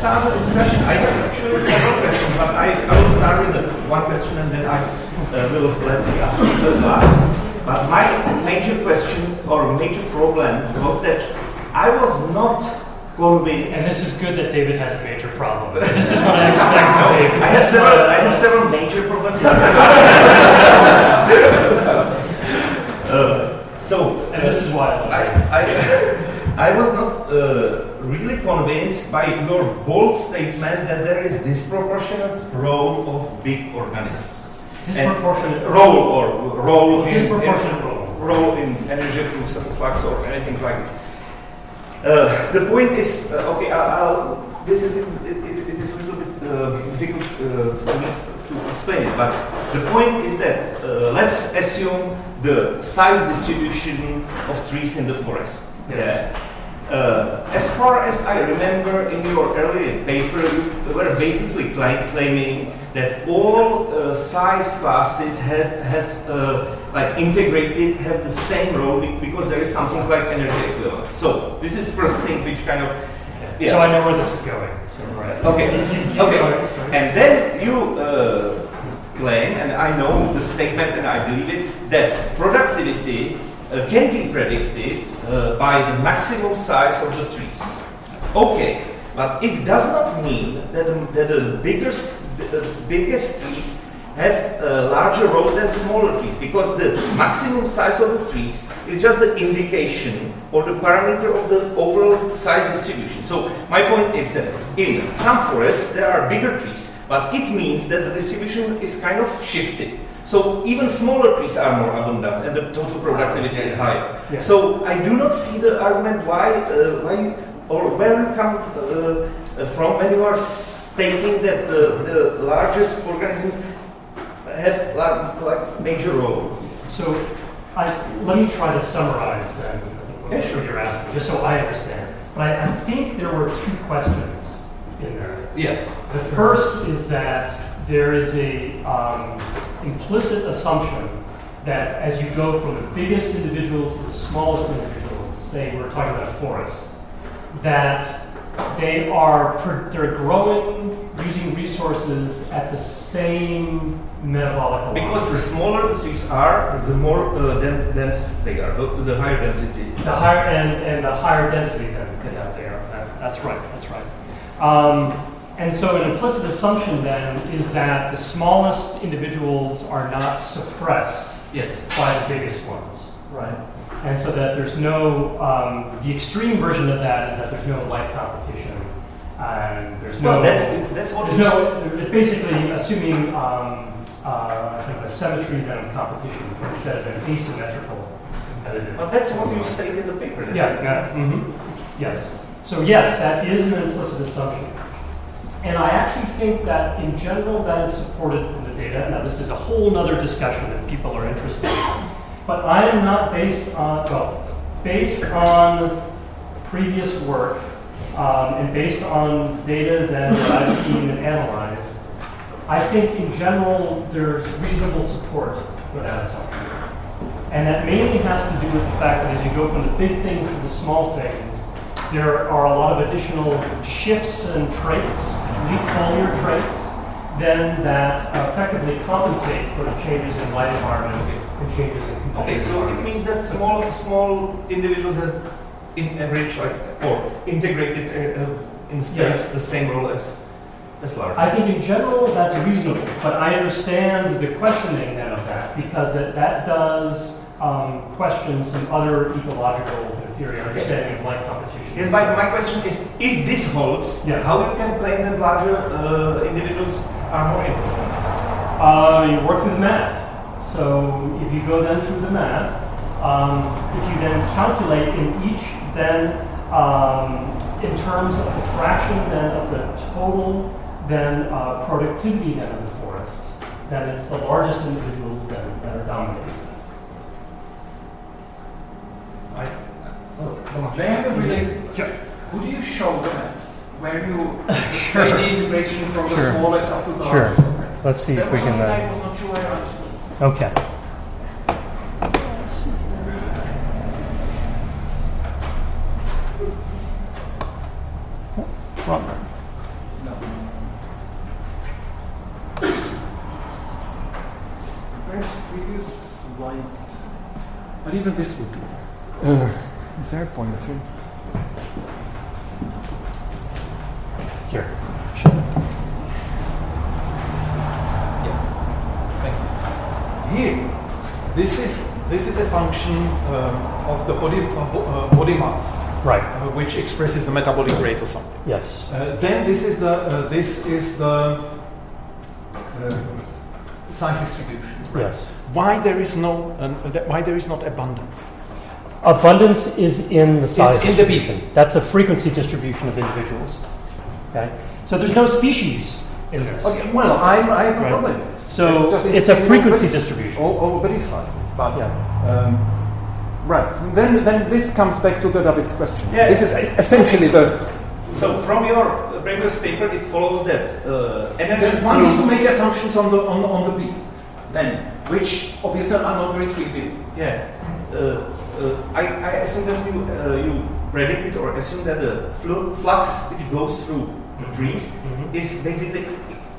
start the discussion. I have actually several questions, but I, I will start with the one question and then I uh, will let the other last. But my major question or major problem was that I was not convinced. And this is good that David has a major problem. This is what I expect from David. I have several. I have several major problems. uh, so, and this is why I, I, I was not uh, really convinced by your bold statement that there is disproportionate role of big organisms. Disproportionate and role or role disproportionate in, role role in energy flux or anything like this. Uh, the point is, uh, okay, I'll, I'll this is, it, it, it is a little bit uh, difficult uh, to explain it, but the point is that uh, let's assume the size distribution of trees in the forest. Yes. Yeah. Uh, as far as I remember, in your earlier paper, you were basically claiming that all uh, size classes have, have uh, like integrated, have the same role because there is something like energy equivalent. So this is first thing which kind of yeah. So I know where this is going. So right. Okay. okay. And then you uh, claim, and I know the statement and I believe it, that productivity uh, can be predicted uh, by the maximum size of the trees. Okay, but it does not mean that the, that the biggest, the biggest trees have a larger role than smaller trees because the maximum size of the trees is just the indication or the parameter of the overall size distribution. So my point is that in some forests there are bigger trees, but it means that the distribution is kind of shifted. So even smaller trees are more abundant and the total productivity is higher. Yeah. So I do not see the argument why, uh, why or where you come uh, from when you are stating that the, the largest organisms have like, like major role. So I, let me try to summarize then okay, sure. you're asking, just so I understand. But I, I think there were two questions in there. Yeah. The first is that there is a um, implicit assumption that as you go from the biggest individuals to the smallest individuals, say we're talking about a forest, that they are they're growing using resources at the same metabolic Because the smaller trees are, the more uh, dense they are, the, the, higher density. The higher and, and the higher density that, they are. That, that's right. That's right. Um, and so an implicit assumption then is that the smallest individuals are not suppressed yes. by the biggest ones, right? And so that there's no, um, the extreme version of that is that there's no light competition. And there's no. Well, that's, that's what no, it's basically assuming um, uh, kind of a symmetry then of competition instead of an asymmetrical competitive. Well, that's what you state in the paper. Yeah, yeah. Mm-hmm. Yes. So, yes, that is an implicit assumption. And I actually think that in general that is supported in the data. Now, this is a whole other discussion that people are interested in. But I am not based on, well, based on previous work um, and based on data that I've seen and analyzed, I think in general there's reasonable support for that assumption. And that mainly has to do with the fact that as you go from the big things to the small things, there are a lot of additional shifts and traits, leaf foliar traits, then that effectively compensate for the changes in light environments and changes in Okay, so it means that small small individuals have in average like or integrated uh, in space yes. the same role as as large. I think in general that's reasonable, but I understand the questioning then of that because it, that does um, question some other ecological theory understanding of light competition. Yes, my, my question is if this holds, yeah. how you can claim that larger uh, individuals are more important? Uh, you work through the math. So if you go then through the math, um, if you then calculate in each then um, in terms of the fraction then of the total then uh, productivity then of the forest, then it's the largest individuals then that are dominating. May I have a related Sure. Could you show the math where you sure. the integration from sure. the smallest up to the sure. largest? Let's see that if we can. Uh, I was not sure I understood. Okay. No. Where's previous light? But even this would do. Is there a pointer? Here. Here, this is this is a function um, of the body uh, bo- uh, body mass, Right. uh, which expresses the metabolic rate or something. Yes. Uh, then this is the uh, this is the uh, size distribution. Yes. Why there is no uh, that- why there is not abundance? Abundance is in the size in the distribution. That's a frequency distribution of individuals. Okay. So there's no species in this. Okay, well, I'm, I have no Right. problem with this. So It's it's a frequency over- distribution. over body sizes, but Yeah. um, right. Then then this comes back to the David's question. Yeah. This is essentially the. So from your previous paper, it follows that uh, energy Then one is to make assumptions on the on, on the beat, then which obviously are not very trivial. Yeah. Uh, I, I assume that you, uh, you predicted or assume that the flu- flux which goes through the trees is basically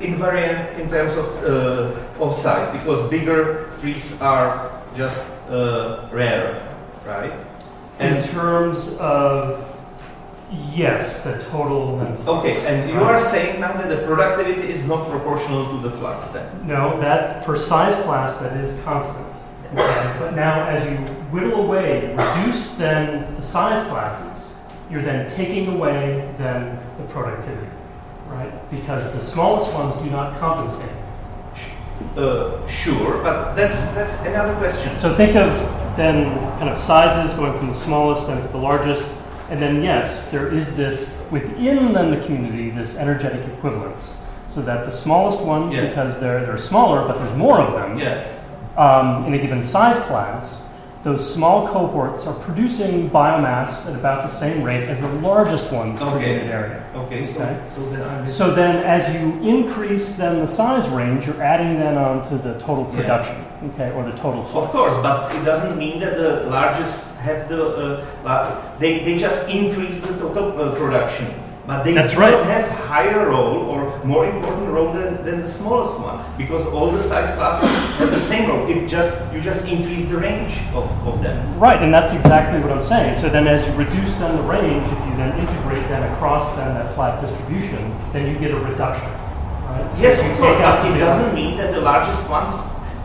invariant in terms of, uh, of size because bigger trees are just uh, rarer, right? In terms of yes, the total. and- okay, and you are saying now that the productivity is not proportional to the flux then? No, that per size class that is constant. Okay, But now as you whittle away, reduce then the size classes, you're then taking away then the productivity, right? Because the smallest ones do not compensate. Uh, sure, but that's that's another question. So think of then kind of sizes going from the smallest then to the largest, and then yes, there is this within then the community this energetic equivalence, so that the smallest ones Yeah. because they're they're smaller, but there's more of them. Yeah. um, in a given size class, those small cohorts are producing biomass at about the same rate as the largest ones per Okay. unit area. Okay. So Okay. so then I'm So then, as you increase then the size range, you're adding then on to the total Yeah. production, okay, or the total flux. Of course, but it doesn't mean that the largest have the uh, they they just increase the total uh, production, but they That's do right. not have higher role or more important role than, than the smallest one because all the size classes have the same role. It just you just increase the range of, of them. Right, and that's exactly what I'm saying. So then, as you reduce then the range, if you then integrate then across then that flat distribution, then you get a reduction. Right? So Yes, of course, but it doesn't mean that the largest ones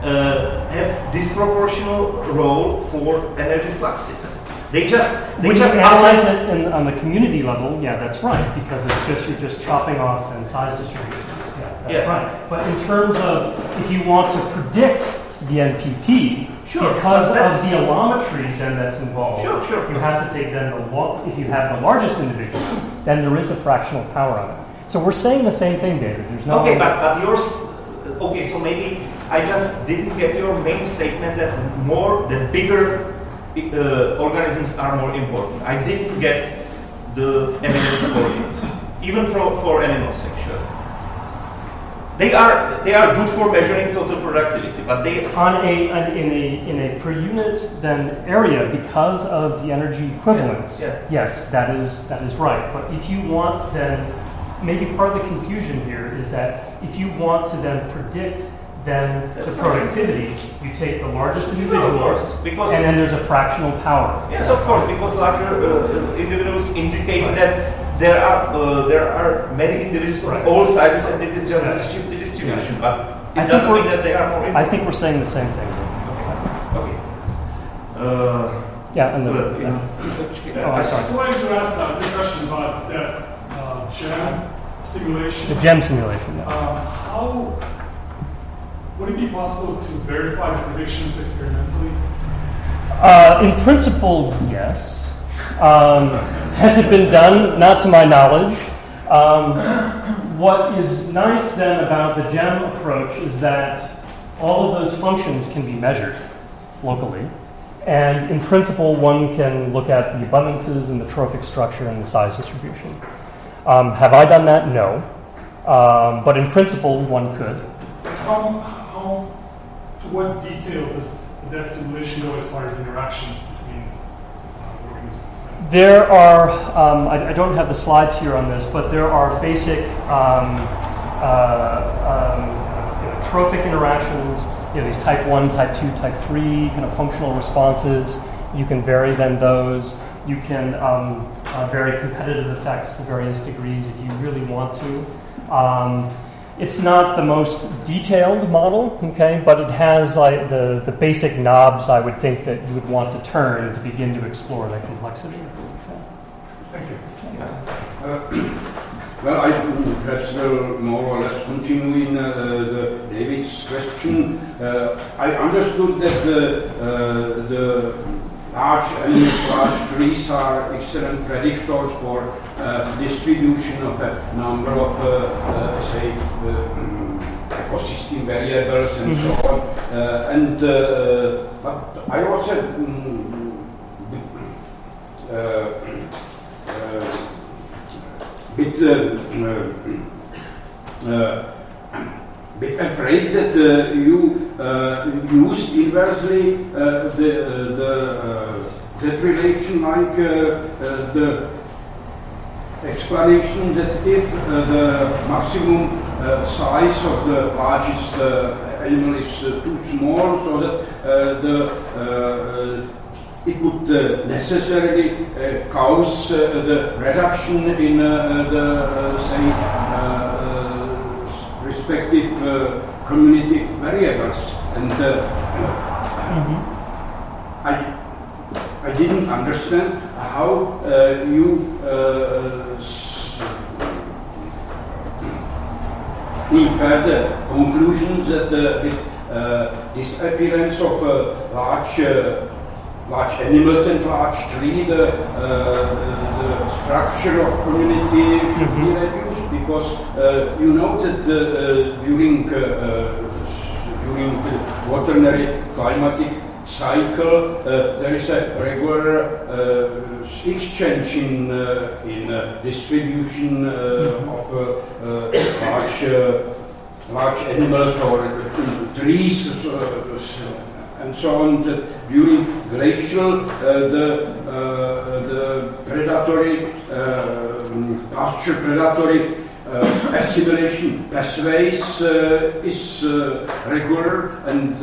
uh, have disproportional role for energy fluxes. They just they when you just analyze it in, on the community level, yeah, that's right, because it's just you're just chopping off and size distributions. Yeah, that's Yeah. right. But in terms of if you want to predict the NPP, Sure, because of the allometry then that's involved, Sure, sure. you have to take then the lo- if you have the largest individual, then there is a fractional power on it. So we're saying the same thing, David. There's no Okay, but, but yours, okay, so maybe I just didn't get your main statement that more, that bigger uh, organisms are more important. I didn't get the evidence for it, even for, for animals actually. They are, they are good for measuring total productivity, but they, on a an, in a in a per unit then area because of the energy equivalence. Yeah, yeah. Yes, that is that is right. But if you want then maybe part of the confusion here is that if you want to then predict then That's the productivity, you take the largest Sure, of course, because- and then there's a fractional power. yes, of course, because larger uh, individuals indicate that there are uh, there are many individuals of all sizes, and it is just Yeah. a shifted distribution. But I it think doesn't we're- mean that they are more. I think we're saying the same thing. Okay. Uh, Yeah, and the, well, yeah. yeah. Oh, I just sorry. wanted to ask that question about that uh, GEM simulation. The gem simulation. Yeah. Um, how would it be possible to verify the predictions experimentally? Uh, in principle, yes. Um, has it been done? Not to my knowledge. Um, what is nice then about the GEM approach is that all of those functions can be measured locally. And in principle, one can look at the abundances and the trophic structure and the size distribution. Um, have I done that? No. Um, but in principle, one could. How, to what detail does that simulation go as far as interactions between uh, organisms? There are, um, I, I, don't have the slides here on this, but there are basic um, uh, um, you know, trophic interactions, you know, these type 1, type 2, type 3 kind of functional responses. You can vary then those. You can um, uh, vary competitive effects to various degrees if you really want to. It's not the most detailed model, okay, but it has like the, the basic knobs I would think that you would want to turn to begin to explore that complexity. Thank you. Uh, well, I perhaps will more or less continue in uh, the David's question. Uh, I understood that the, uh, large animals, large trees are excellent predictors for uh, distribution of a number of, uh, uh, say, um, ecosystem variables and mm -hmm. so mm-hmm. on. Uh, and but I also um, bit bit afraid that uh, you uh, used inversely uh, the uh, the uh, that relation like uh, the explanation that if the maximum size of the largest animal is too small, so that the it would uh, necessarily uh, cause uh, the reduction in the, say, respective uh, community variables. And mm-hmm. I, I didn't understand how uh, you infer the conclusions that uh, with uh, this appearance of uh, large large animals and large tree, the, uh, the structure of community should mm-hmm. be because uh, you know that uh, during during the quaternary climatic cycle, uh, there is a regular uh, exchange in, uh, in distribution mm-hmm. of large, large animals or trees and so on. During glacial, uh, the, uh, the predatory, uh, pasture predatory assimilation pathways is regular and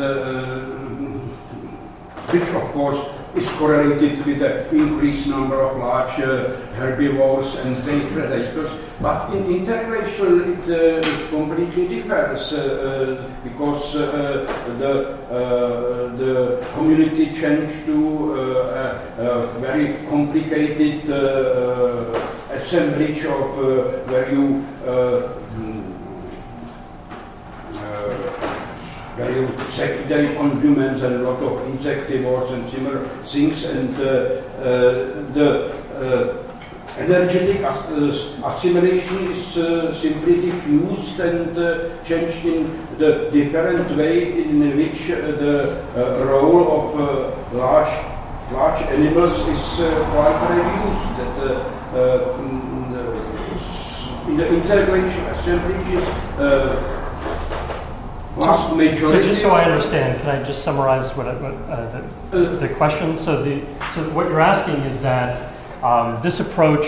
which of course is correlated with the increased number of large uh, herbivores and day predators. But in integration, it uh, completely differs uh, uh because uh, the uh, the community changed to a, very complicated assemblage of uh, where you uh, mm, uh, very secondary consumers and a lot of insectivores and similar things, and uh, uh, the uh, energetic assimilation is simply diffused and changed in the different way in which the role of large large animals is quite reduced. That in the integration assemblages Vast majority. So just so I understand, can I just summarize what, what uh, the, uh, the, question? So the so what you're asking is that um, this approach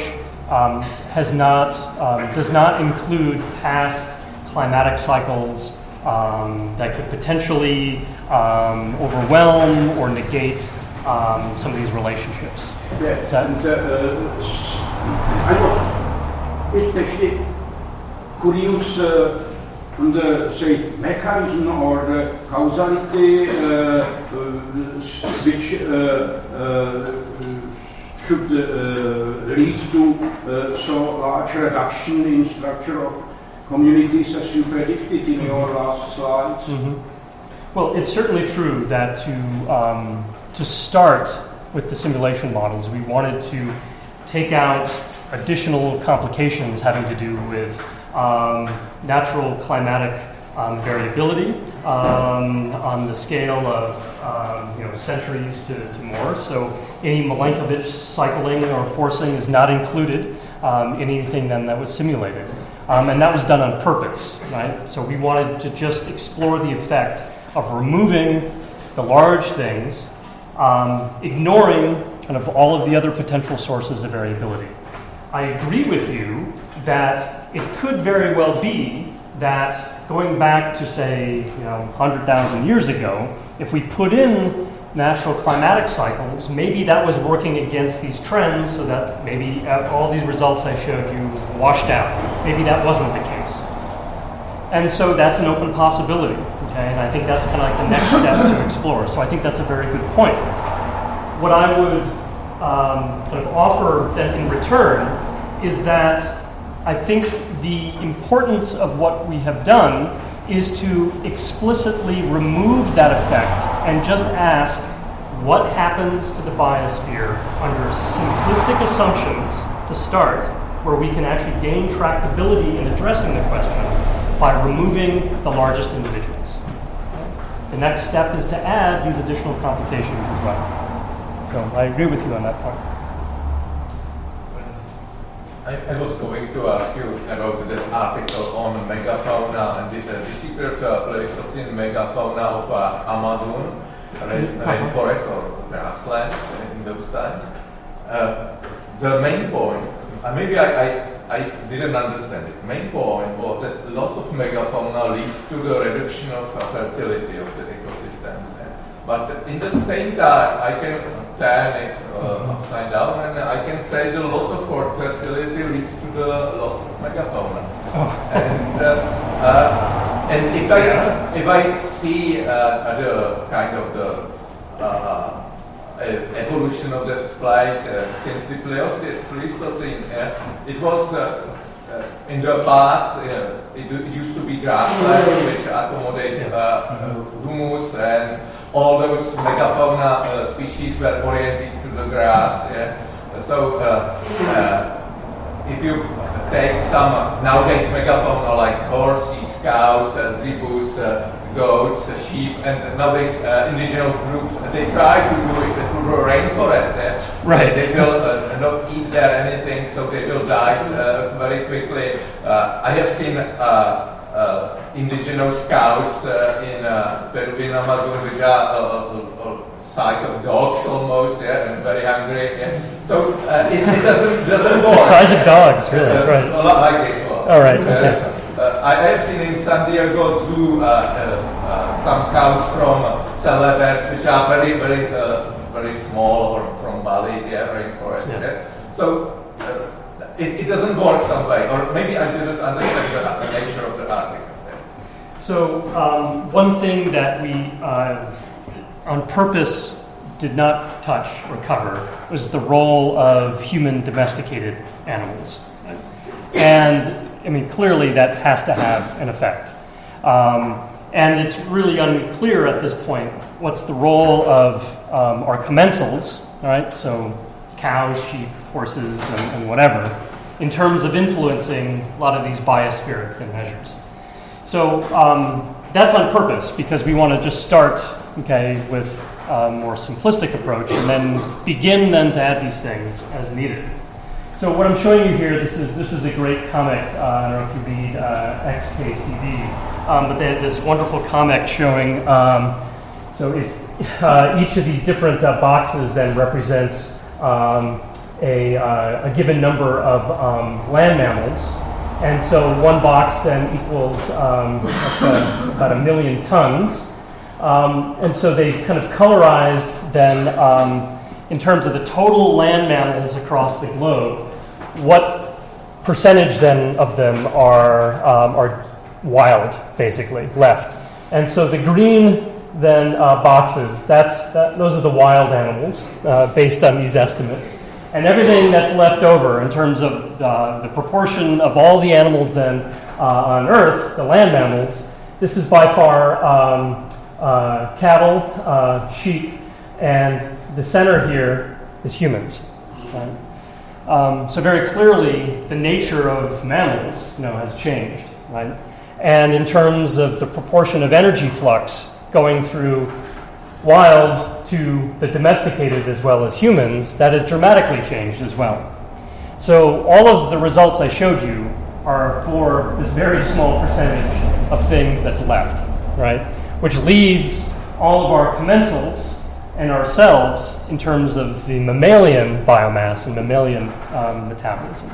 um, has not um, does not include past climatic cycles um, that could potentially um, overwhelm or negate um, some of these relationships. Yeah, that? And, uh, I was especially curious. Uh, the say mechanism or the causality uh, uh, which uh, should lead to so large reduction in structure of communities as you predicted in your last slides? Mm-hmm. Well, it's certainly true that to um, to start with the simulation models, we wanted to take out additional complications having to do with um, natural climatic um, variability um, on the scale of um, you know, centuries to, to, more. So any Milankovitch cycling or forcing is not included um, in anything then that was simulated. Um, and that was done on purpose, right? So we wanted to just explore the effect of removing the large things, ignoring kind of all of the other potential sources of variability. I agree with you that it could very well be that going back to say, you know, 100,000 years ago, if we put in natural climatic cycles, maybe that was working against these trends so that maybe uh, all these results I showed you washed out. Maybe that wasn't the case. And so that's an open possibility, okay? And I think that's kind of like the next step to explore. So I think that's a very good point. What I would um, kind of offer then in return is that I think the importance of what we have done is to explicitly remove that effect and just ask what happens to the biosphere under simplistic assumptions to start, where we can actually gain tractability in addressing the question by removing the largest individuals. The next step is to add these additional complications as well. So I agree with you on that point. I, I, was going to ask you about that article on megafauna and the, uh, disappeared uh, Pleistocene megafauna of uh, Amazon rain, mm-hmm. rainforest or grasslands in those times. Uh, the main point, uh, maybe I, I, I, didn't understand it. Main point was that loss of megafauna leads to the reduction of fertility of the ecosystems. But in the same time, I can turn it uh, upside down, and I can say the loss of fertility leads to the loss of megafauna. Oh. And, uh, uh, and if I if I see uh, the kind of the uh, evolution of that place uh, since the Pleistocene, it was. in the past, it used to be grassland, which accommodate humus and all those megafauna uh, species were oriented to the grass. Yeah? So uh, uh, if you take some nowadays megafauna like horses, cows, zebus, goats, sheep, and nowadays uh, indigenous groups, they try to do it the rainforest. Uh, right. They will uh, not eat there anything, so they will die very quickly. I have seen uh, indigenous cows uh, in uh, Peruvian Amazon, which are size of dogs almost, yeah, and very hungry. Yeah. So uh, it, it, doesn't doesn't work. The size of dogs, really, uh, right? A lot like this one. All right. Okay. Uh, I have seen in San Diego Zoo some cows from Celebes, which are very very very small, or from Bali, yeah, rainforest. Yeah. yeah. So it, it doesn't work some way, or maybe I didn't understand the, the nature of the article. So um, one thing that we, uh, on purpose, did not touch or cover was the role of human domesticated animals. And I mean, clearly that has to have an effect. Um, and it's really unclear at this point what's the role of um, our commensals, all right? So cows, sheep, horses, and, and whatever, in terms of influencing a lot of these biospheric measures. So um, that's on purpose because we want to just start, okay, with a more simplistic approach and then begin then to add these things as needed. So what I'm showing you here, this is this is a great comic. Uh, I don't know if you read uh, XKCD, um, but they had this wonderful comic showing. Um, so if uh, each of these different uh, boxes then represents um, a, uh, a given number of um, land mammals. And so one box then equals um, a, about a million tons. Um, and so they've kind of colorized then, um, in terms of the total land mammals across the globe, what percentage then of them are, um, are wild, basically, left. And so the green then uh, boxes, that's, that, those are the wild animals uh, based on these estimates and everything that's left over in terms of the, the proportion of all the animals then uh, on Earth, the land mammals, this is by far um, uh, cattle, uh, sheep, and the center here is humans. Um, so very clearly, the nature of mammals, you know, has changed, right? And in terms of the proportion of energy flux going through wild to the domesticated as well as humans, that has dramatically changed as well. So, all of the results I showed you are for this very small percentage of things that's left, right? Which leaves all of our commensals and ourselves in terms of the mammalian biomass and mammalian um, metabolism.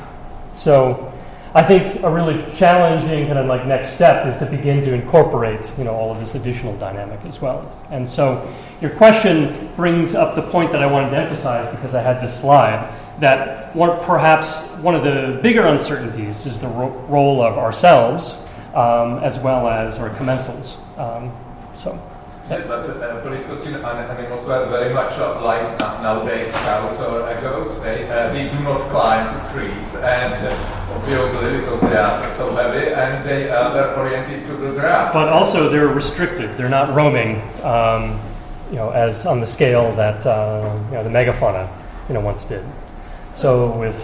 So I think a really challenging kind of like next step is to begin to incorporate you know all of this additional dynamic as well. And so your question brings up the point that I wanted to emphasize because I had this slide that one, perhaps one of the bigger uncertainties is the ro- role of ourselves um, as well as our commensals. Um, so. But uh, Pleistocene animals were very much like nowadays cows or goats. They, uh, they do not climb trees, and uh, obviously because they are so heavy, and they uh, are oriented to the grass. But also they're restricted. They're not roaming, um, you know, as on the scale that uh, you know the megafauna, you know, once did. So with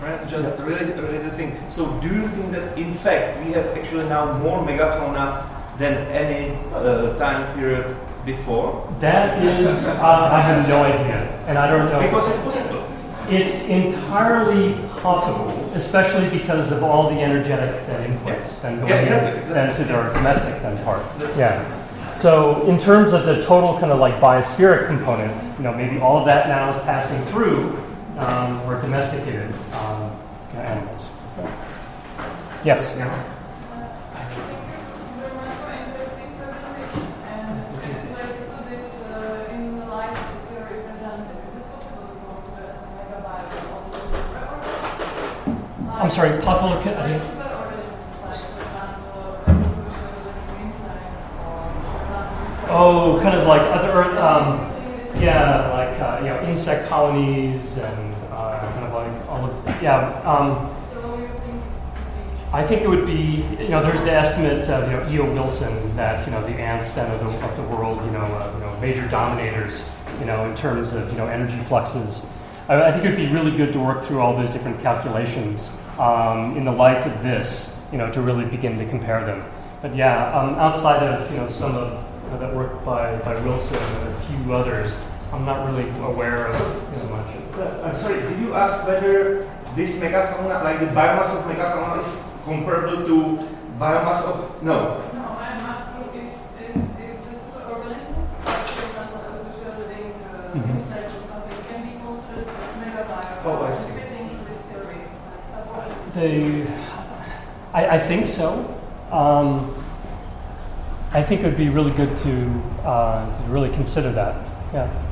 Right, just really, really the thing. So, do you think that in fact we have actually now more megafauna than any uh, time period before? that is, uh, I have no idea, and I don't know. Because it's possible. It's entirely possible, especially because of all the energetic then inputs then going Yeah, exactly, then to their domestic then part. That's- Yeah. So in terms of the total kind of like biospheric component, you know, maybe all of that now is passing through um, or domesticated um, animals. Yes. I'm sorry, possible look at- I didn't- Oh, kind of like other, um, yeah, like uh, you know, insect colonies and uh, kind of like all of yeah. Um, I think it would be, you know, there's the estimate of, you know, E.O. Wilson that, you know, the ants then of the, of the world, you know, uh, you know, major dominators, you know, in terms of, you know, energy fluxes. I, I think it would be really good to work through all those different calculations um, in the light of this, you know, to really begin to compare them. But yeah, um, outside of, you know, some of you know, that work by, by Wilson and a few others, I'm not really aware of you know, much. I'm sorry, did you ask whether this megafauna, like the biomass of megafauna, is comparable to biomass of. No. No, I'm asking if, if, if the superorganisms, like for example, I was just building uh, Mhm. insects or something, can be considered as megabio. Oh, I see. Fit into this theory, like They, I, I think so. Um, I think it would be really good to, uh, to really consider that. Yeah.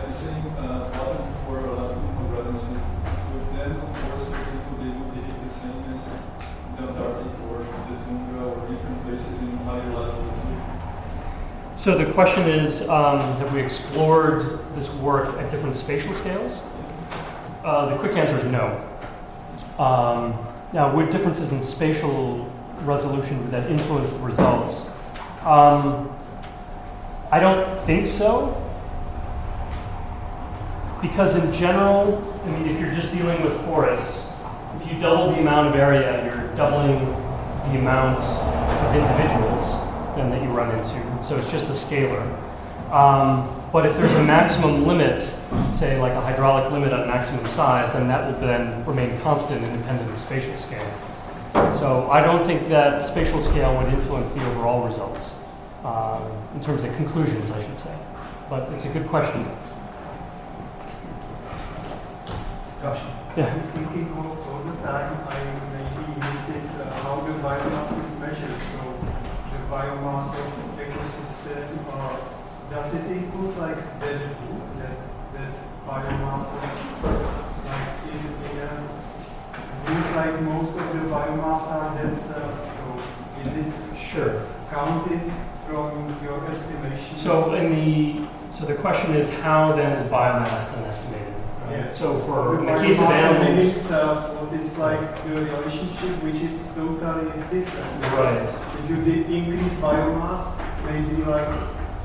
The same uh, pattern for latitudinal gradency. So if there is a force, for example, they would behave the same as the Antarctic or the tundra or different places in higher latitudes. So the question is, um, have we explored this work at different spatial scales? Uh, the quick answer is no. Um, now, would differences in spatial resolution would that influence the results? Um, I don't think so. Because in general, I mean, if you're just dealing with forests, if you double the amount of area, you're doubling the amount of individuals then that you run into. So it's just a scalar. Um, but if there's a maximum limit, say like a hydraulic limit at maximum size, then that will then remain constant independent of spatial scale. So I don't think that spatial scale would influence the overall results um, in terms of conclusions, I should say. But it's a good question. Gosh. Yeah. I was thinking all, all the time, I maybe miss it, uh, how the biomass is measured. So the biomass of ecosystem, uh, does it include like dead food, that, that biomass of, like in, in a, think like most of the biomass are dead cells, so is it Sure. counted from your estimation? So in the so the question is how then is biomass then estimated? Yes. So for the case of animals, cells, what is like the relationship, which is totally different. Right. If you did increase biomass, maybe like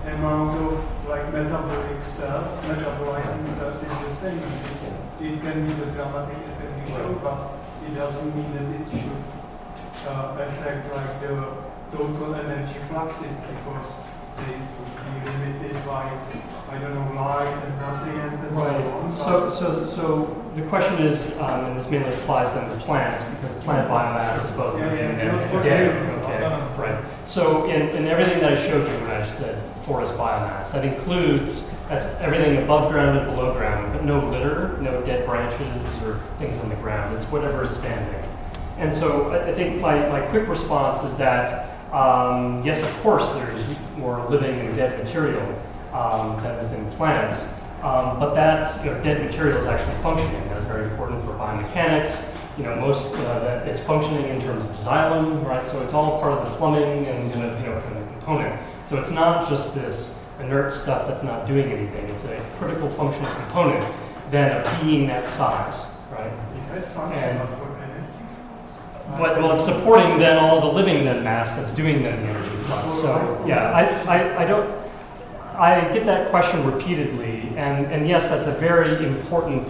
amount of like metabolic cells, metabolizing cells is the same. It's, it can be the dramatic effect you show, Right. but it doesn't mean that it should uh, affect like the total energy fluxes because they would be limited by, I don't know, light and and so on. Right. So, so, so the question is, um, and this mainly applies then to plants because plant biomass is both Yeah, yeah, and dead. Okay, right. So in, in everything that I showed you, Raj, that forest biomass, that includes that's everything above ground and below ground, but no litter, no dead branches or things on the ground. It's whatever is standing. And so I, I think my, my quick response is that um, yes, of course, there's more living and dead material um, than within plants. Um, but that you know, dead material is actually functioning. That's very important for biomechanics. You know, most uh, that it's functioning in terms of xylem, right? So it's all part of the plumbing and kind of you know kind of component. So it's not just this inert stuff that's not doing anything. It's a critical functional component then of being that size, right? And- but for energy. But well, it's supporting then all the living then mass that's doing then the energy flux. So yeah, I, I, I don't. I get that question repeatedly, and, and yes, that's a very important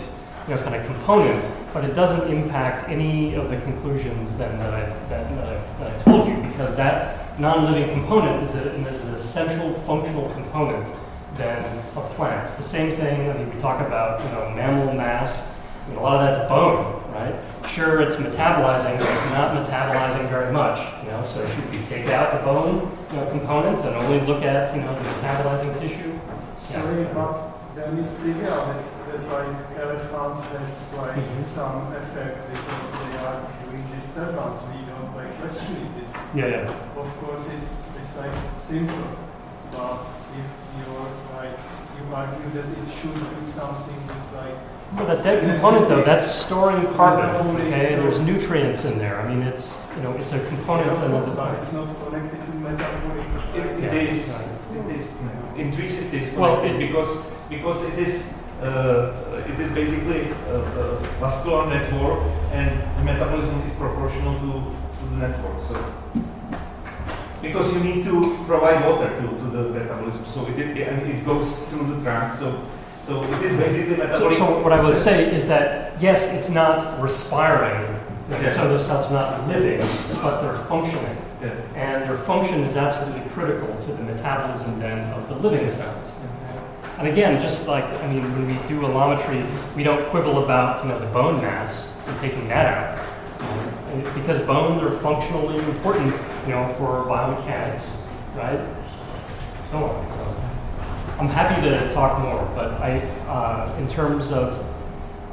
you know, kind of component, but it doesn't impact any of the conclusions then that I that, that, I, that I told you because that non-living component is, a, is an essential functional component then of plants. The same thing. I mean, we talk about you know mammal mass. I mean, a lot of that's bone, right? Sure, it's metabolizing, but it's not metabolizing very much. You know, so should we take out the bone you know, component and only look at you know the metabolizing tissue? Sorry, but then it's trivial that, that like elephants has like Mhm. some effect because they are doing disturbance. We don't like question it. It's Yeah, yeah. of course it's it's like simple, but if you're like you argue that it should do something, it's like Well, that dead component though, that's storing carbon. Okay, there's nutrients in there. I mean, it's you know, it's a component of the but it's not connected to metabolic. It, it Yeah. is. It is. Intrinsic is Well, connected it- because because it is uh, it is basically a, a vascular network, and the metabolism is proportional to, to the network. So because you need to provide water to, to the metabolism, so it, it and it goes through the trunk. So so it is basically metabolic. so what I would say is that yes, it's not respiring. Yeah. So those cells are not living, but they're functioning. Yeah. And their function is absolutely critical to the metabolism then of the living cells. And again, just like I mean, when we do allometry, we don't quibble about you know the bone mass and taking that out, Um, because bones are functionally important, you know, for biomechanics, right? So on. So I'm happy to talk more, but I, uh, in terms of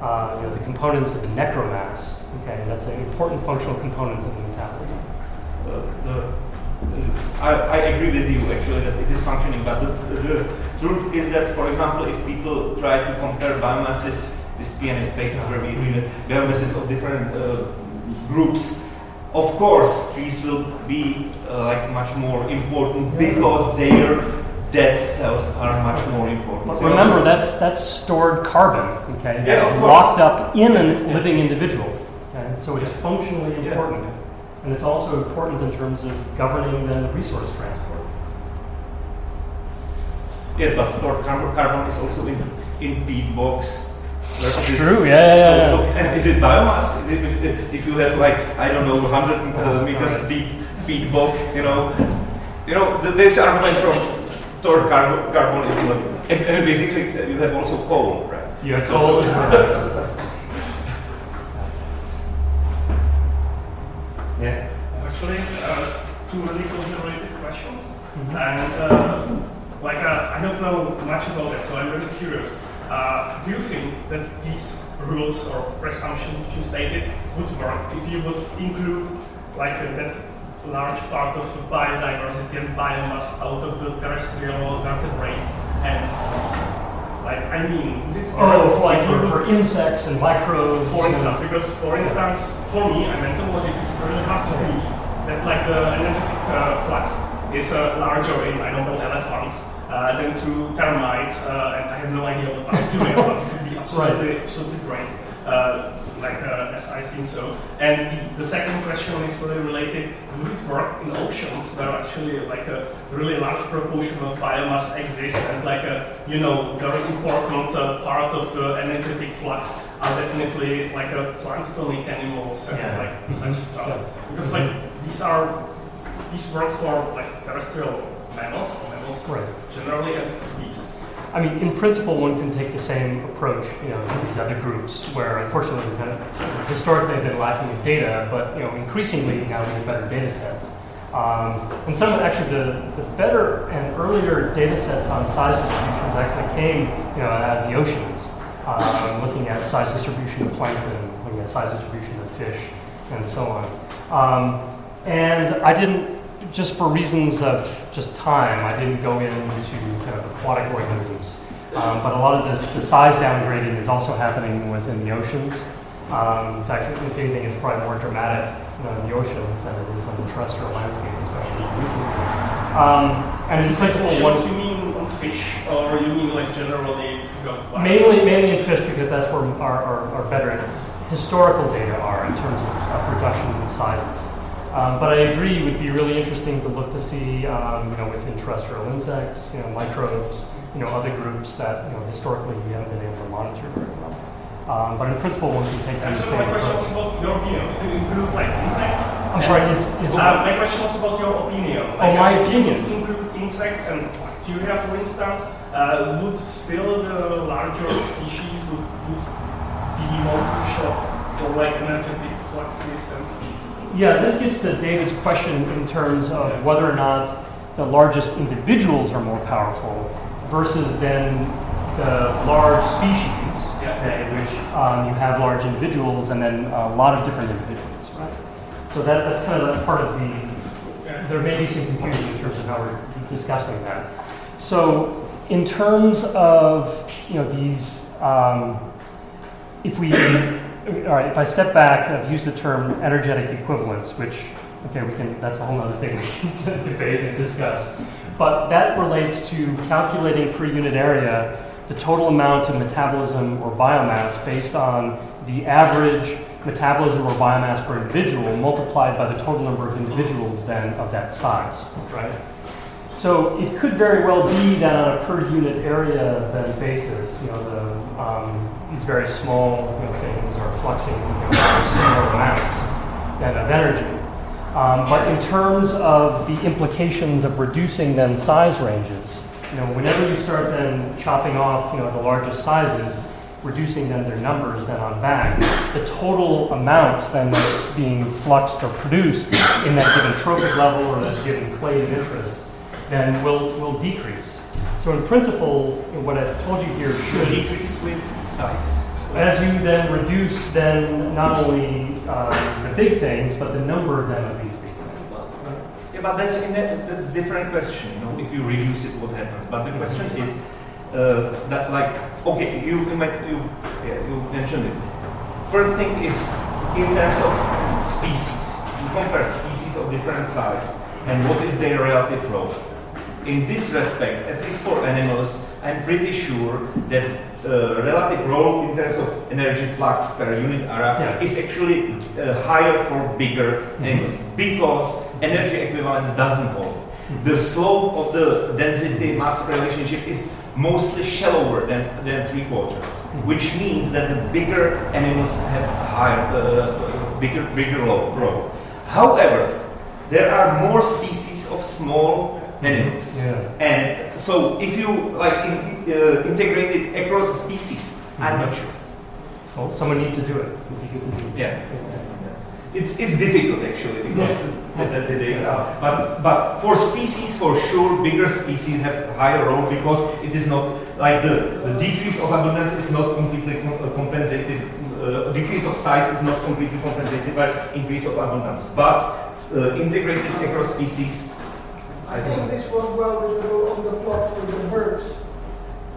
uh, you know, the components of the necromass, okay, that's an important functional component of the metabolism. Uh, the, uh, I, I agree with you actually that it is functioning, but the, the truth is that, for example, if people try to compare biomasses, this PNAS paper where we read biomasses of different uh, groups, of course trees will be uh, like much more important because their dead cells are much more important. But remember, that's that's stored carbon, okay, Yeah, that's locked up in a living individual. Okay? So it's functionally Yeah. important, and it's also important in terms of governing the resource transport. Yes, but stored carbon, carbon is also in in peat bogs. True, yeah, yeah, yeah. So, so- and is it biomass? If, you have like I don't know 100 uh, meters deep peat bogs, you know, you know, this argument from stored carbon, carbon is like, and, and basically you have also coal, right? You have coal so- as well. yeah. Actually, uh, two really closely related questions. Mhm. And uh, like uh, I don't know much about it, so I'm really curious. Uh, do you think that these rules or presumptions which you stated would work if you would include like uh, that large part of the biodiversity and biomass out of the terrestrial vertebrates and trees? Like I mean, would it work Oh, for, like for, for insects and microbes. for instance, because for instance, for me, I'm entomologist, it's really hard to believe that like the energetic uh, flux is uh, larger in, I don't know, elephants uh, than to termites, uh, and I have no idea what bacteria, but it would be absolutely, absolutely great. Like uh, as I think so. And the, the second question is really related. Would it work in oceans where actually like a really large proportion of biomass exists and like a you know very important uh, part of the energetic flux are definitely like a planktonic animals and Yeah. like such stuff. Yeah. Because like these are these works for like terrestrial mammals or mammals Right. generally and. I mean, in principle, one can take the same approach, you know, to these other groups, where unfortunately, kind of, historically, have been lacking in data, but you know, increasingly now we have better data sets. Um, and some, of actually, the, the better and earlier data sets on size distributions actually came, you know, out of the oceans, um, looking at size distribution of plankton, looking at size distribution of fish, and so on. Um, and I didn't, just for reasons of just time, I didn't go into kind of aquatic organisms. Um, but a lot of this, the size downgrading is also happening within the oceans. Um, in fact, if anything, it's probably more dramatic you know, in the oceans than it is on the terrestrial landscape, especially recently. Um, and in principle, one, you mean on fish, or you mean like generally if you go back? Mainly, mainly in fish because that's where our, our, our better historical data are in terms of uh, reductions of sizes. Um, but I agree, it would be really interesting to look to see, um, you know, within terrestrial insects, you know, microbes, you know, other groups that, you know, historically we haven't been able to monitor very well. Um, but in principle, one can take the same my question was about your opinion. If you include like insects. I'm sorry, is, is Uh, my question was about your opinion. Oh, my if you opinion. include insects and bacteria, for instance, uh, would still the larger species would, would be more crucial for like energetic fluxes and Yeah, this gets to David's question in terms of whether or not the largest individuals are more powerful versus then the large species, okay, which um, you have large individuals and then a lot of different individuals, right? So that, that's kind of part of the, there may be some confusion in terms of how we're discussing that. So in terms of, you know, these, um, if we, all right, if I step back, I've used the term energetic equivalence, which, okay, we can, that's a whole other thing we can debate and discuss. But that relates to calculating per unit area the total amount of metabolism or biomass based on the average metabolism or biomass per individual multiplied by the total number of individuals then of that size, right? So it could very well be that on a per unit area then basis, you know, the, um, these very small you know, things are fluxing you know, very similar amounts of energy. Um, but in terms of the implications of reducing then size ranges, you know, whenever you start then chopping off, you know, the largest sizes, reducing then their numbers then on back, the total amount then being fluxed or produced in that given trophic level or that given clade of interest then will, will decrease. So in principle, what I've told you here should decrease with size. As you then reduce then not only uh, the big things, but the number then of these big things. Yeah, but that's in a, that's different question. You know, if you reduce it, what happens? But the question is uh, that, like, okay, you you yeah, you mentioned it. First thing is in terms of species. You compare species of different size and what is their relative role. In this respect, at least for animals, I'm pretty sure that uh, relative role in terms of energy flux per unit area Yeah. is actually uh, higher for bigger animals because energy equivalence doesn't hold. The slope of the density mass relationship is mostly shallower than, than three quarters, which means that the bigger animals have higher, uh, bigger, bigger role. However, there are more species of small animals. Yeah. And so if you like in, uh, integrate it across species, I'm not sure. Well, someone needs to do it. It'd be good to do. Yeah. It's, it's difficult actually because the, the, the data, but but for species for sure, bigger species have higher role because it is not like the, the decrease of abundance is not completely uh, compensated. Uh, decrease of size is not completely compensated by increase of abundance, but uh, integrated across species. I think this was well visible on the plot with the birds.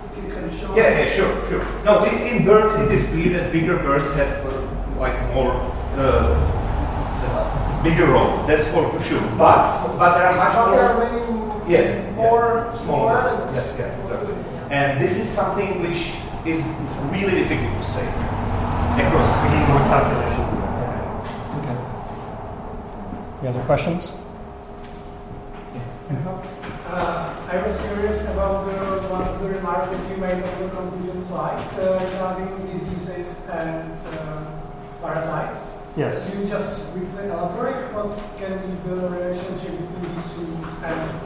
If you can show. Yeah, yeah, sure, sure. No, in, in birds it is clear that bigger birds have uh, like more uh, uh, bigger role. That's for sure. But but there are much But there are many Yeah, more yeah, small smaller. animals. Yeah, yeah, exactly. And this is something which is really difficult to say across We need more species. calculations. Okay. Any other questions? Uh, I was curious about the, one of the remarks that you made on the conclusion slide uh, regarding diseases and uh, parasites. Yes. Can you just briefly elaborate what can be the relationship between these two and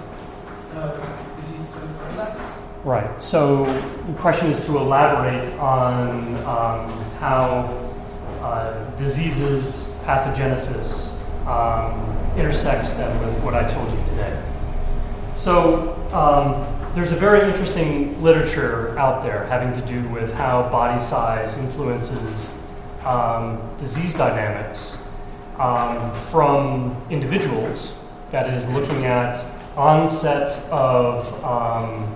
uh, disease and products? Right. So the question is to elaborate on um, how uh, diseases, pathogenesis um, intersects then with what I told you today. So um, there's a very interesting literature out there having to do with how body size influences um, disease dynamics um, from individuals, that is, looking at onset of um,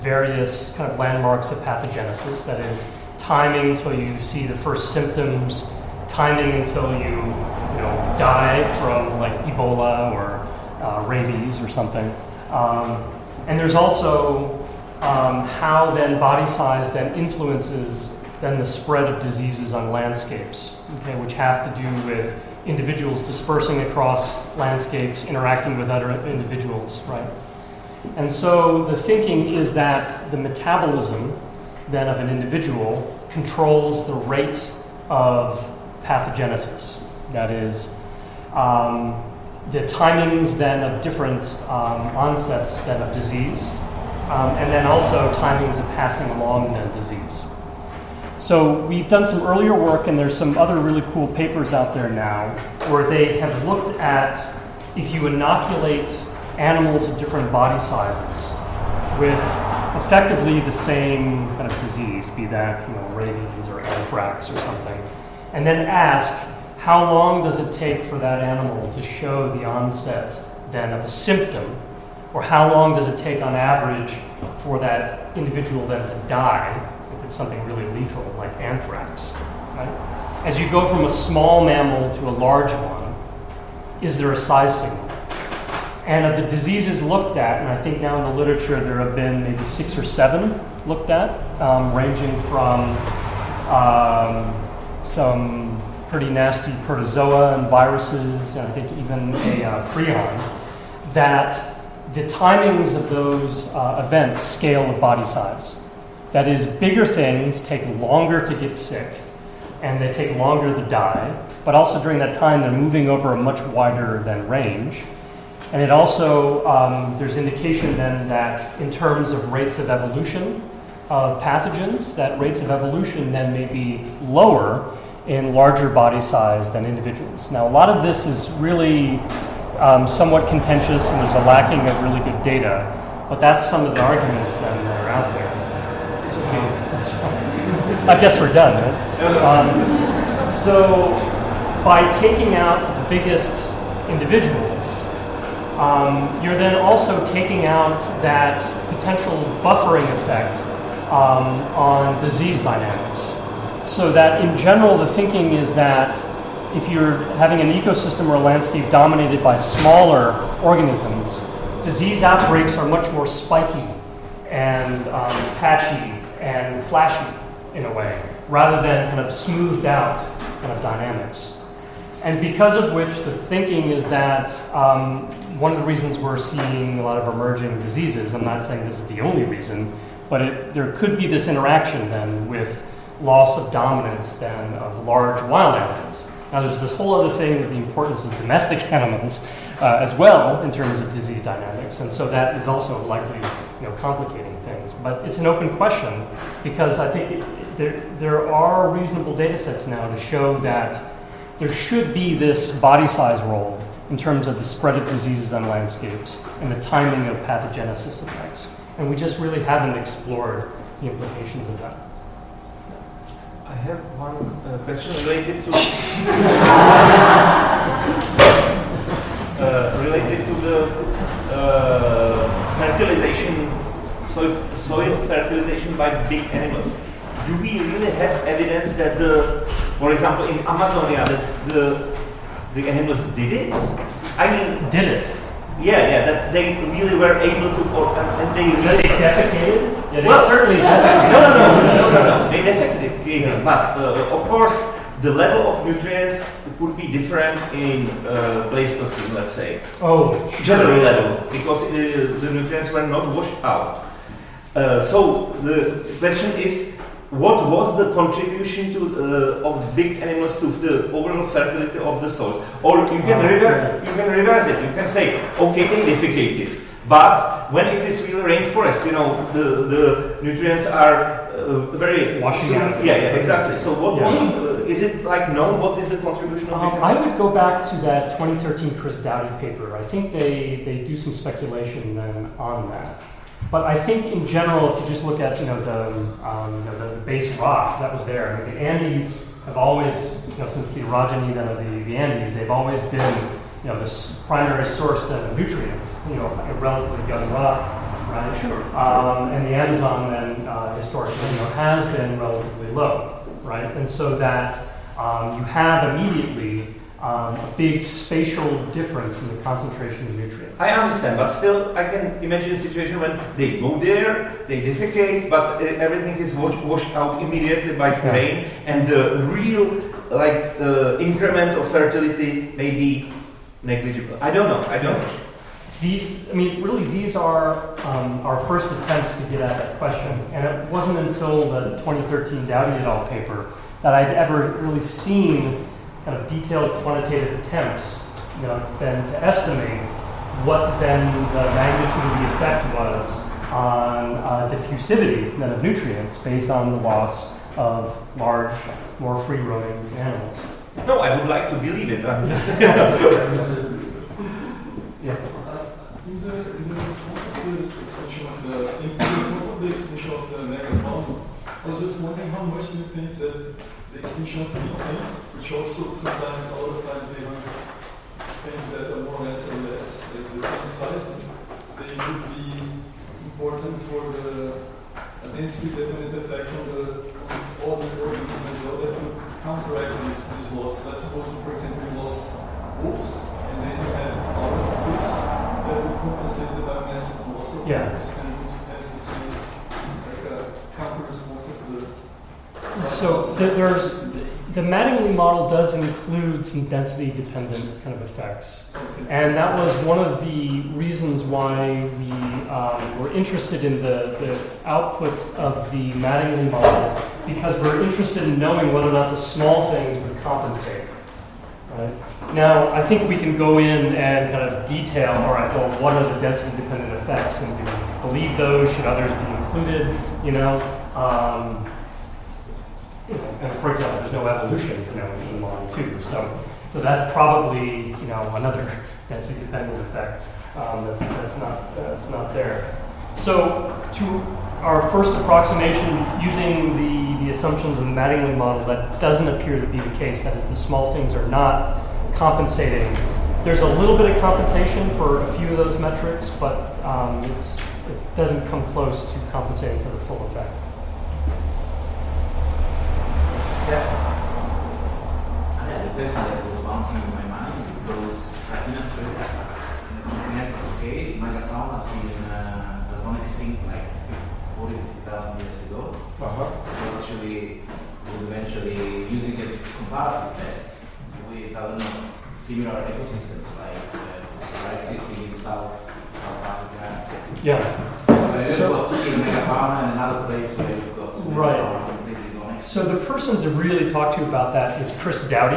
various kind of landmarks of pathogenesis, that is, timing until you see the first symptoms, timing until you, you know, die from like Ebola or uh, rabies or something. Um, and there's also um, how then body size then influences then the spread of diseases on landscapes, okay, which have to do with individuals dispersing across landscapes, interacting with other individuals, right? And so the thinking is that the metabolism then of an individual controls the rate of pathogenesis. That is, um, the timings then of different um, onsets then of disease, um, and then also timings of passing along the disease. So we've done some earlier work, and there's some other really cool papers out there now where they have looked at if you inoculate animals of different body sizes with effectively the same kind of disease, be that you know rabies or anthrax or something, and then ask how long does it take for that animal to show the onset then of a symptom, or how long does it take on average for that individual then to die if it's something really lethal like anthrax? Right? As you go from a small mammal to a large one, is there a size signal? And of the diseases looked at, and I think now in the literature there have been maybe six or seven looked at, um, ranging from um, some pretty nasty protozoa and viruses, and I think even a uh, prion, that the timings of those uh, events scale with body size. That is, bigger things take longer to get sick, and they take longer to die, but also during that time they're moving over a much wider than range. And it also, um, there's indication then that in terms of rates of evolution of pathogens, that rates of evolution then may be lower in larger body size than individuals. Now, a lot of this is really um, somewhat contentious and there's a lacking of really good data, but that's some of the arguments then that are out there. I guess we're done, right? Um, so, by taking out the biggest individuals, um, you're then also taking out that potential buffering effect um, on disease dynamics. So that in general, the thinking is that if you're having an ecosystem or a landscape dominated by smaller organisms, disease outbreaks are much more spiky and um, patchy and flashy in a way, rather than kind of smoothed out kind of dynamics. And because of which the thinking is that um, one of the reasons we're seeing a lot of emerging diseases, I'm not saying this is the only reason, but it, there could be this interaction then with loss of dominance than of large wild animals. Now, there's this whole other thing with the importance of domestic animals uh, as well in terms of disease dynamics, and so that is also likely, you know, complicating things. But it's an open question because I think there there are reasonable data sets now to show that there should be this body size role in terms of the spread of diseases on landscapes and the timing of pathogenesis effects, and we just really haven't explored the implications of that. I have one uh, question related to uh, related to the uh, fertilization, soil, soil fertilization by big animals. Do we really have evidence that the, for example, in Amazonia, that the the animals did it? I mean, did it? Yeah, yeah, that they really were able to, or, and, and they really they defecated? Yeah, they well, certainly no, defecated. no, no, no, no, no. They defected, yeah. but uh, of course the level of nutrients would be different in uh, Pleistocene, let's say. Oh, general level, because uh, the nutrients were not washed out. Uh, so the question is, what was the contribution to uh, of big animals to the overall fertility of the soils. Or you can, Ah, rever- you can reverse it. You can say, okay, they defecated. But when it is real rainforest, you know, the, the nutrients are uh, very Washing soon- out. Yeah, yeah, exactly. So what Yeah. was, uh, is it like known what is the contribution Um, I would go back to that 2013 Chris Doughty paper. I think they, they do some speculation then on that. But I think in general, if you just look at you know the um, you know, the base rock that was there, I mean, the Andes have always you know since the orogeny then of the, the Andes, they've always been you know the primary source then of nutrients. You know, a relatively young rock, right? Sure. Um, and the Amazon then uh, historically you know has been relatively low, right? And so that um, you have immediately um, a big spatial difference in the concentration of nutrients. I understand, but still, I can imagine a situation when they go there, they defecate, but uh, everything is washed, washed out immediately by Yeah. rain, and the real like uh, increment of fertility may be negligible. I don't know. I don't know. These, I mean, really, these are um, our first attempts to get at that question. And it wasn't until the 2013 Doughty et al. paper that I'd ever really seen kind of detailed quantitative attempts, you know, then to estimate what then the magnitude of the effect was on uh, diffusivity then of nutrients based on the loss of large, more free-roaming animals. No, I would like to believe it. but- Yeah. In the, in the response of the extinction of the, in the response of the extinction of the megafauna, I was just wondering how much do you think that the extinction of big things, which also sometimes, a lot of times they hunt things that are more or less or less like the same size, they would be important for the density dependent effect on the on all the organisms as well that could counteract this, this loss. Let's suppose, for example, you lost wolves, and then you have a lot of pigs that would compensate the biomass of loss of Yeah. wolves, and would have the same like a counter response of the So th- there's the Madingley model does include some density dependent kind of effects, and that was one of the reasons why we um, were interested in the, the outputs of the Madingley model because we're interested in knowing whether or not the small things would compensate. Right? Now, I think we can go in and kind of detail, all right, well, what are the density dependent effects, and do we believe those? Should others be included? You know, um, for example, there's no evolution, you know, in line two. So, so that's probably, you know, another density dependent effect um, that's, that's not that's not there. So, to our first approximation using the, the assumptions of the Madingley model, that doesn't appear to be the case. That is, the small things are not compensating. There's a little bit of compensation for a few of those metrics, but um, it doesn't come close to compensating for the full effect. I had a question that was bouncing in my mind because like in Australia, in the continent is okay, megafauna has been uh, has gone extinct like 40, 50,000 years ago. Uh-huh. So actually, we'll eventually using a comparative test with I don't know similar ecosystems like uh, right system in South South Africa. Yeah. So So- megafauna and another place where you've got Right. megafauna completely gone extinct. So the person to really talk to about that is Chris Doughty.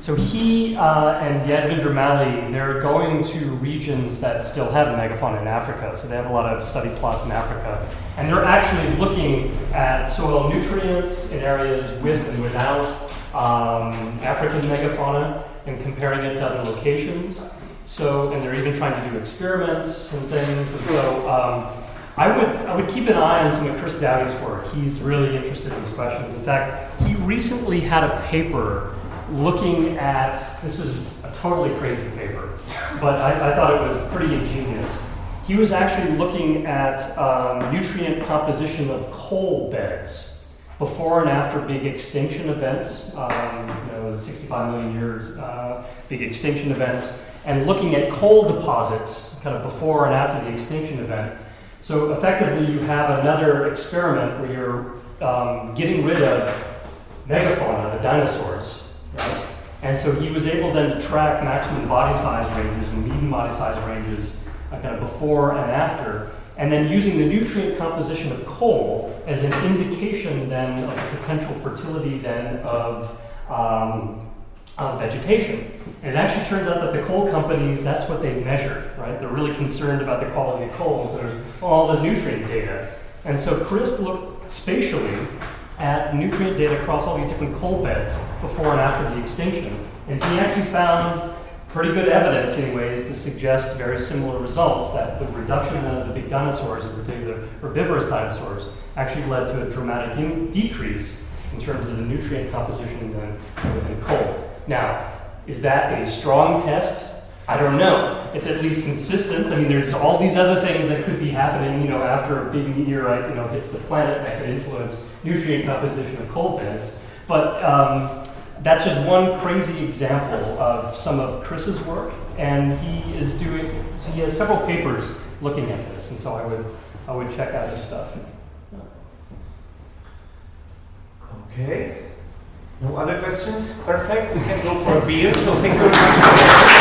So he uh, and Yadvinder Malhi, they're going to regions that still have a megafauna in Africa. So they have a lot of study plots in Africa. And they're actually looking at soil nutrients in areas with and without um, African megafauna and comparing it to other locations. So, and they're even trying to do experiments and things. And so um, I would I would keep an eye on some of Chris Doughty's work. He's really interested in these questions. In fact, he recently had a paper looking at this is a totally crazy paper, but I, I thought it was pretty ingenious. He was actually looking at um, nutrient composition of coal beds before and after big extinction events, um, you know, the 65 million years, uh, big extinction events, and looking at coal deposits kind of before and after the extinction event. So effectively, you have another experiment where you're um, getting rid of megafauna, the dinosaurs, right? And so he was able then to track maximum body size ranges and median body size ranges uh, kind of before and after. and then using the nutrient composition of coal as an indication then of the potential fertility then of, um, of vegetation. And it actually turns out that the coal companies, that's what they measure, right? They're really concerned about the quality of coals. there's all this nutrient data. And so Chris looked spatially at nutrient data across all these different coal beds before and after the extinction. And he actually found pretty good evidence, anyways, to suggest very similar results that the reduction of the big dinosaurs, in particular herbivorous dinosaurs, actually led to a dramatic in- decrease in terms of the nutrient composition within coal. Now, is that a strong test? I don't know. It's at least consistent. I mean, there's all these other things that could be happening, you know, after a big meteorite, you know, hits the planet that could influence nutrient composition of coal beds. But um, that's just one crazy example of some of Chris's work, and he is doing. So he has several papers looking at this, and so I would I would check out his stuff. Okay. No other questions? Perfect. We can go for a beer. So thank you very much.